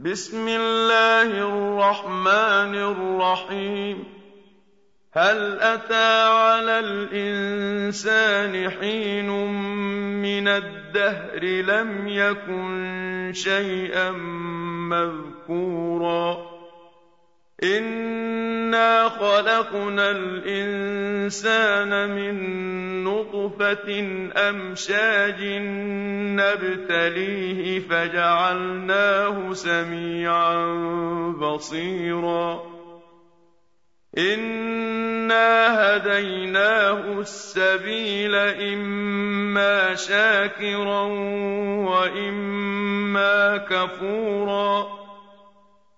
بسم الله الرحمن الرحيم. هل أتى على الإنسان حين من الدهر لم يكن شيئا مذكورا؟ إنا خلقنا الإنسان من نطفة أمشاج نبتليه فجعلناه سميعا بصيرا إنا هديناه السبيل إما شاكرا وإما كفورا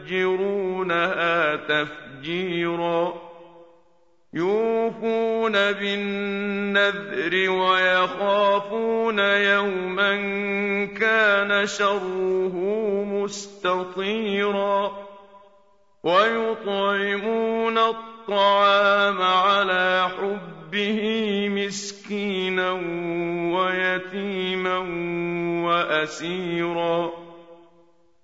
يفجرونها تفجيرا يوفون بالنذر ويخافون يوما كان شره مستطيرا ويطعمون الطعام على حبه مسكينا ويتيما وأسيرا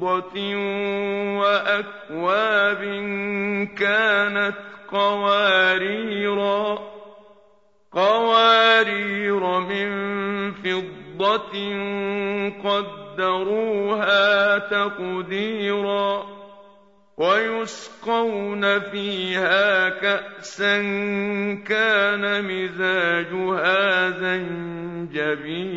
فضة وأكواب كانت قواريرا قوارير من فضة قدروها تقديرا ويسقون فيها كأسا كان مزاجها زنجبيلا.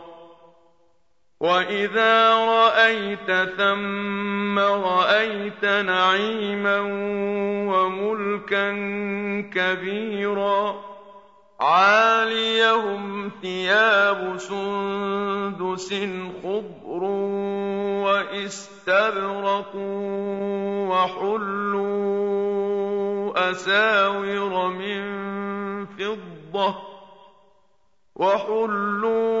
وإذا رأيت ثم رأيت نعيما وملكا كبيرا عاليهم ثياب سندس خضر واستبرق وحلوا أساور من فضة وحلوا